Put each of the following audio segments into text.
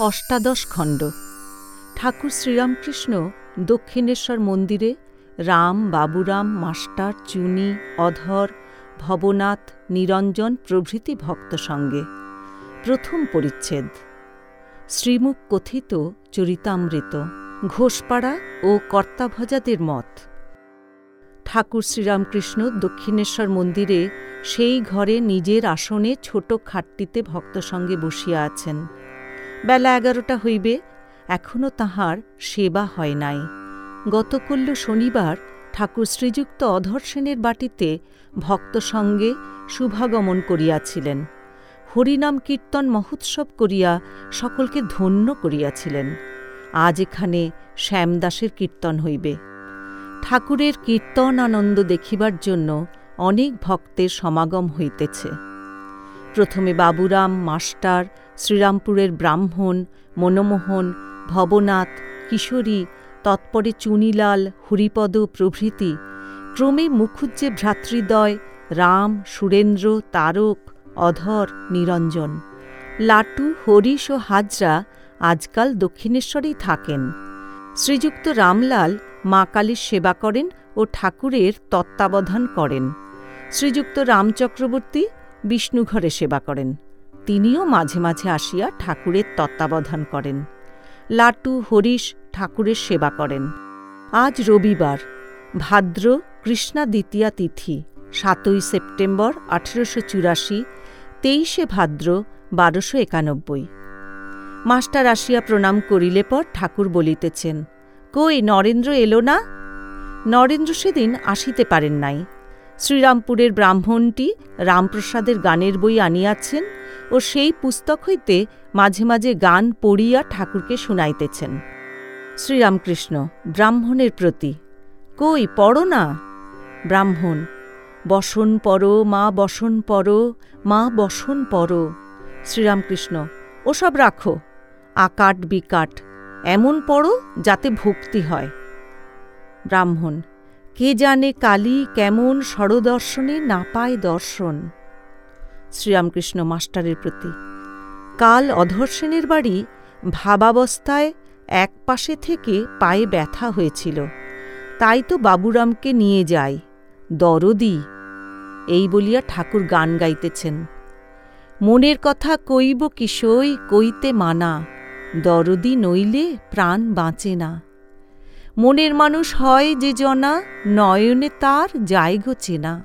অষ্টাদশ খণ্ড। ঠাকুর শ্রীরামকৃষ্ণ দক্ষিণেশ্বর মন্দিরে রাম, বাবুরাম, মাস্টার, চুনি, অধর, ভবনাথ, নিরঞ্জন প্রভৃতি ভক্ত সঙ্গে। প্রথম পরিচ্ছেদ। শ্রীমুখ কথিত চরিতামৃত, ঘোষপাড়া ও কর্তাভজাদের মত। ঠাকুর শ্রীরামকৃষ্ণ দক্ষিণেশ্বর মন্দিরে সেই ঘরে নিজের আসনে ছোট খাটটিতে ভক্ত সঙ্গে বসিয়া আছেন। বেলা এগারোটা হইবে এখনও তাহার সেবা হয় নাই। গতকল্য শনিবার ঠাকুর শ্রীযুক্ত অধর সেনের বাটিতে ভক্ত সঙ্গে শুভাগমন করিয়াছিলেন। হরিনাম কীর্তন মহোৎসব করিয়া সকলকে ধন্য করিয়াছিলেন। আজ এখানে শ্যামদাসের কীর্তন হইবে। ঠাকুরের কীর্তন আনন্দ দেখিবার জন্য অনেক ভক্তের সমাগম হইতেছে। প্রথমে বাবুরাম, মাস্টার শ্রীরামপুরের ব্রাহ্মণ, মনমোহন, ভবনাথ, কিশোরী, তৎপরে চুনিলাল, হরিপদ প্রভৃতি। ক্রমে মুখুজ্জে ভ্রাতৃদ্বয়, রাম, সুরেন্দ্র, তারক, অধর, নিরঞ্জন। লাটু, হরিশ ও হাজরা আজকাল দক্ষিণেশ্বরেই থাকেন। শ্রীযুক্ত রামলাল মা কালীর সেবা করেন ও ঠাকুরের তত্ত্বাবধান করেন। শ্রীযুক্ত রামচক্রবর্তী বিষ্ণুঘরে সেবা করেন। তিনিও মাঝে মাঝে আসিয়া ঠাকুরের তত্ত্বাবধান করেন। লাটু, হরিশ ঠাকুরের সেবা করেন। আজ রবিবার, ভাদ্র কৃষ্ণা দ্বিতীয়া তিথি, সাতই সেপ্টেম্বর আঠেরোশো চুরাশি, তেইশে ভাদ্র বারোশো একানব্বই। মাস্টার আসিয়া প্রণাম করিলে পর ঠাকুর বলিতেছেন, কই নরেন্দ্র এলো না? নরেন্দ্র সেদিন আসিতে পারেন নাই। শ্রীরামপুরের ব্রাহ্মণটি রামপ্রসাদের গানের বই আনিয়াছেন ও সেই পুস্তক হইতে মাঝে মাঝে গান পড়িয়া ঠাকুরকে শুনাইতেছেন। শ্রীরামকৃষ্ণ, ব্রাহ্মণের প্রতি, কই পড়ো না? ব্রাহ্মণ, বসন পর মা বসন পর মা বসন পর শ্রীরামকৃষ্ণ, ওসব রাখো, আকাট বিকাট, এমন পড়ো যাতে ভক্তি হয়। ব্রাহ্মণ কে জানে কালী কেমন সরদর্শনে না পায় দর্শন। শ্রীরামকৃষ্ণ মাস্টারের প্রতি। কাল অধর্ষণের বাড়ি ভাবাবস্থায় এক পাশে থেকে পায়ে ব্যথা হয়েছিল। তাই তো বাবুরামকে নিয়ে যায় দরদি, এই বলিয়া ঠাকুর গান গাইতেছেন। মনের কথা কইব কিশোই, কইতে মানা। দরদি নইলে প্রাণ বাঁচে না। মনের মানুষ হয় যে জনা, নয়নে তার যায়গো চেনা।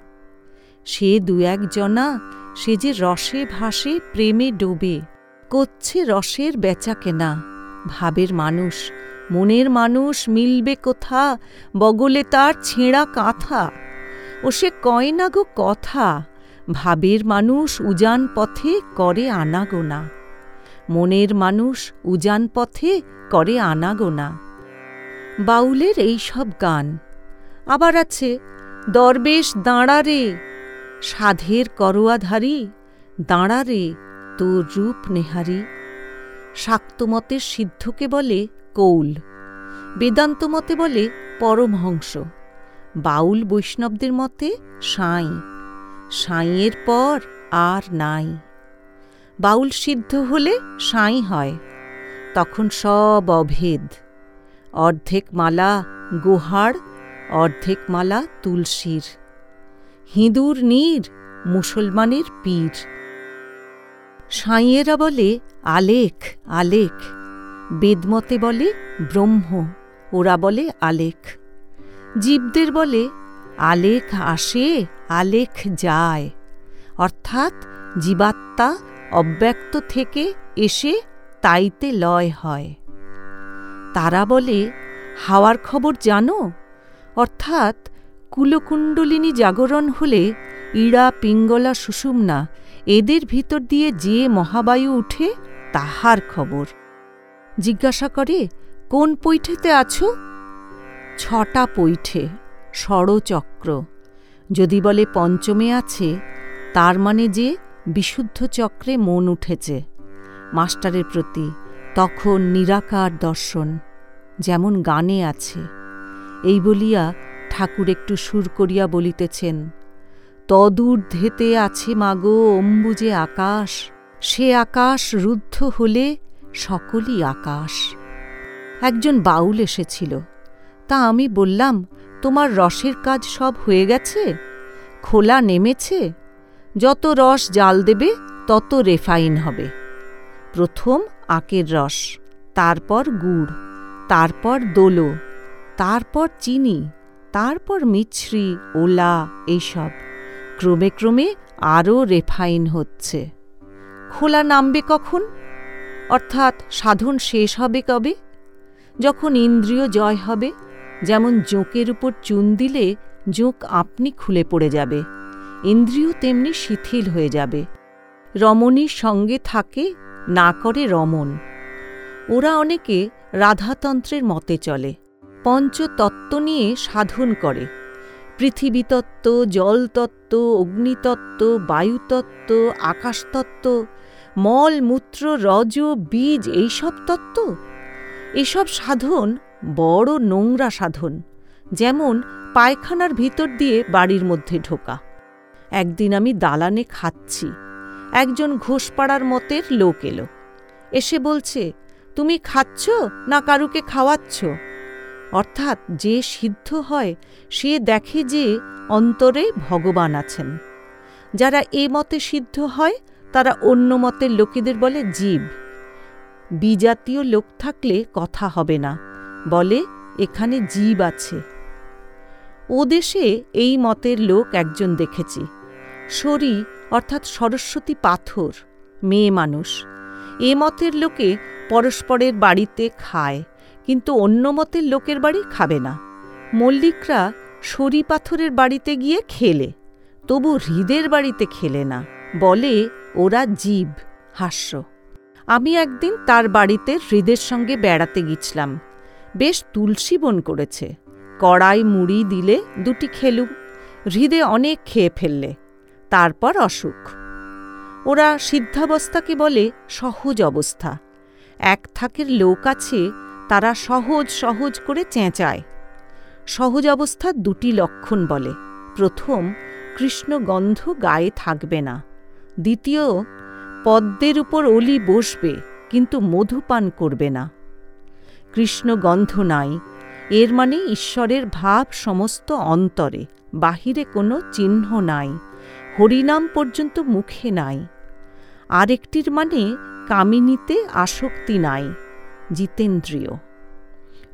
সে দু এক জনা, সে যে রসে ভাসে, প্রেমে ডোবে। করছে রসের বেচা কেনা। ভাবের মানুষ, মনের মানুষ মিলবে কোথা? বগলে তার ছেঁড়া কাঁথা। ও সে কয় না গো কথা? ভাবের মানুষ উজান পথে করে আনাগোনা। মনের মানুষ উজান পথে করে আনাগোনা। বাউলের এই সব গান। আবার আছে, দরবেশ দাঁড়া রে, সাধের করোয়াধারী, দাঁড়া রে, তোর রূপ নেহারি। শাক্তমতের সিদ্ধকে বলে কৌল বেদান্ত মতে বলে পরমহংস। বাউল বৈষ্ণবদের মতে সাঁই, সাঁইয়ের পর আর নাই। বাউল সিদ্ধ হলে সাঁই হয়, তখন সব অভেদ। অর্ধেক মালা গোহাড় অর্ধেক মালা তুলসীর। হিঁদুর নীর, মুসলমানের পীর। সাঁইয়েরা বলে, আলেখ আলেখ। বেদমতে বলে, ব্রহ্ম। ওরা বলে, আলেখ। জীবদের বলে, আলেখ আসে, আলেখ যায়। অর্থাৎ, জীবাত্মা অব্যক্ত থেকে এসে তাইতে লয় হয়। তারা বলে, হাওয়ার খবর জানো? অর্থাৎ কুলকুণ্ডলিনী জাগরণ হলে ইড়া, পিঙ্গলা, সুষুম্না এদের ভিতর দিয়ে যে মহাবায়ু উঠে তাহার খবর। জিজ্ঞাসা করে, কোন পৈঠেতে আছো? ছটা পৈঠে, ষড়চক্র। যদি বলে পঞ্চমে আছে, তার মানে যে বিশুদ্ধ চক্রে মন উঠেছে। মাস্টারের প্রতি তখন নিরাকার দর্শন, যেমন গানে আছে, এই বলিয়া ঠাকুর একটু সুর করিয়া বলিতেছেন তদূর্ধ্বেতে আছে মাগো অম্বুজে আকাশ, সে আকাশ রুদ্ধ হলে সকলই আকাশ। একজন বাউল এসেছিল, তা আমি বললাম, তোমার রসের কাজ সব হয়ে গেছে? খোলা নেমেছে? যত রস জাল দেবে, তত রেফাইন হবে। প্রথম আখের রস, তারপর গুড়, তারপর দোলো, তারপর চিনি, তারপর মিছরি, ওলা এইসব। ক্রমে ক্রমে আরও রেফাইন হচ্ছে। খোলা নামবে কখন? অর্থাৎ সাধন শেষ হবে কবে? যখন ইন্দ্রিয় জয় হবে, যেমন জোঁকের উপর চুন দিলে জোঁক আপনি খুলে পড়ে যাবে, ইন্দ্রিয় তেমনি শিথিল হয়ে যাবে। রমণীর সঙ্গে থাকে না করে রমন ওরা অনেকে রাধাতন্ত্রের মতে চলে, পঞ্চতত্ত্ব নিয়ে সাধন করে। পৃথিবীতত্ত্ব, জলতত্ত্ব, অগ্নিতত্ত্ব, বায়ুতত্ত্ব, আকাশতত্ত্ব, মল, মূত্র, রজ, বীজ, এইসব তত্ত্ব? এসব সাধন বড় নোংরা সাধন, যেমন পায়খানার ভিতর দিয়ে বাড়ির মধ্যে ঢোকা। একদিন আমি দালানে খাচ্ছি। একজন ঘোষপাড়ার মতের লোক এলো। এসে বলছে, তুমি খাচ্ছ না কারুকে খাওয়াচ্ছ? অর্থাৎ যে সিদ্ধ হয়, সে দেখে যে অন্তরে ভগবান আছেন। যারা এ মতে সিদ্ধ হয়, তারা অন্য মতের লোকেদের বলে জীব। বিজাতীয় লোক থাকলে কথা হবে না, বলে এখানে জীব আছে। ও দেশে এই মতের লোক একজন দেখেছি। শরী অর্থাৎ সরস্বতী পাথর, মেয়ে মানুষ। এ মতের লোকে পরস্পরের বাড়িতে খায়, কিন্তু অন্য মতের লোকের বাড়ি খাবে না। মল্লিকরা শরী পাথরের বাড়িতে গিয়ে খেলে, তবু হৃদের বাড়িতে খেলে না, বলে ওরা জীব, হাস্য। আমি একদিন তার বাড়িতে হৃদের সঙ্গে বেড়াতে গিয়েছিলাম। বেশ তুলসী বন করেছে। কড়াই মুড়ি দিলে দুটি খেলুম। হৃদে অনেক খেয়ে ফেললে। তারপর অসুখ। ওরা সিদ্ধাবস্থাকে বলে সহজ অবস্থা। এক থাকের লোক আছে, তারা সহজ সহজ করে চেঁচায়। সহজ অবস্থার দুটি লক্ষণ বলে। প্রথম, কৃষ্ণগন্ধ গায়ে থাকবে না। দ্বিতীয়, পদ্মের উপর অলি বসবে, কিন্তু মধুপান করবে না। কৃষ্ণগন্ধ নাই, এর মানে ঈশ্বরের ভাব সমস্ত অন্তরে, বাহিরে কোনো চিহ্ন নাই। হরিনাম পর্যন্ত মুখে নাই। আরেকটির মানে কামিনীতে আসক্তি নাই, জিতেন্দ্রীয়।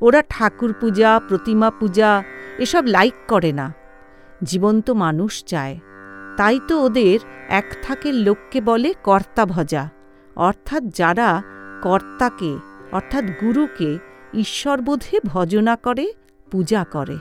ওরা ঠাকুর পূজা, প্রতিমা পূজা, এসব লাইক করে না। জীবন্ত মানুষ চায়। তাই তো ওদের এক থাকের লোককে বলে কর্তা ভজা। অর্থাৎ যারা কর্তাকে, অর্থাৎ গুরুকে ঈশ্বরবোধে ভজনা করে, পূজা করে।